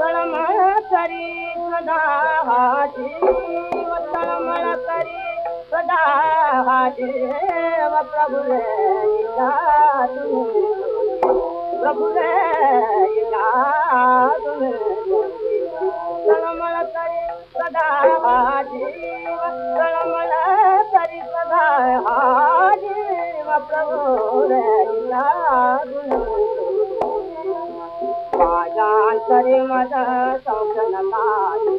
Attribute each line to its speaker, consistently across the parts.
Speaker 1: तलमल करी सदा सदा सदा रे बाजांतरी मद सौसन पाई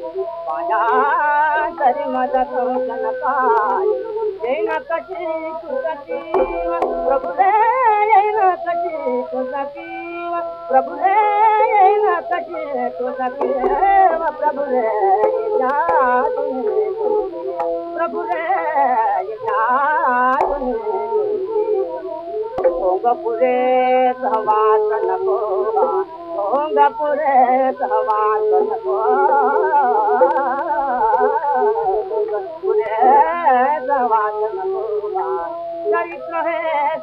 Speaker 1: बाजांतरी मद सौसन पाई जैन कशी कुसकीव प्रभु रे जैन कशी कुसकीव प्रभु रे जैन कशी कुसकीव प्रभु रे प्रभु रे ओंगपुरे सवासन गोवा चरित्र है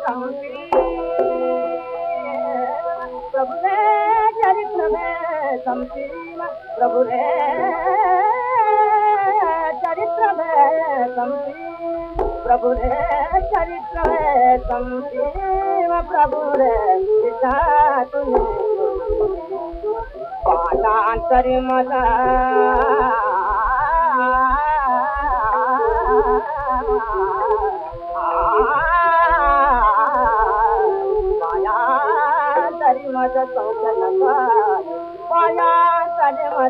Speaker 1: समसी प्रभु रे चरित्र समसी प्रभु रे चरित्र समसी प्रभु रे चरित्र है। संजीव प्रभु रे पिता मायान्तरि मद सौचन मायान्तरि मद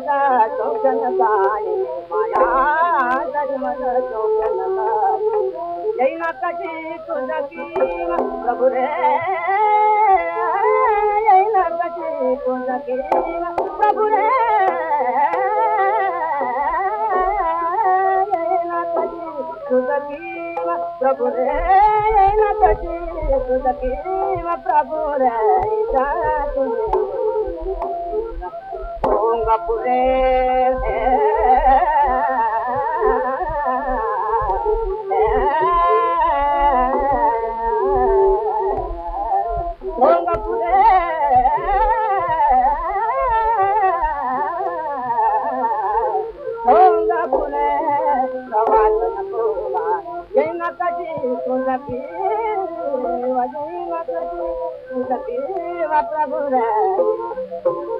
Speaker 1: सौचन मायान्तरि मद सौचन जैन कशी कुंदकीव प्रभु रे प्रभु रे कशी कुंदकीव प्रभु रे जैन कशी कुंदकीव प्रभु प्रभु रे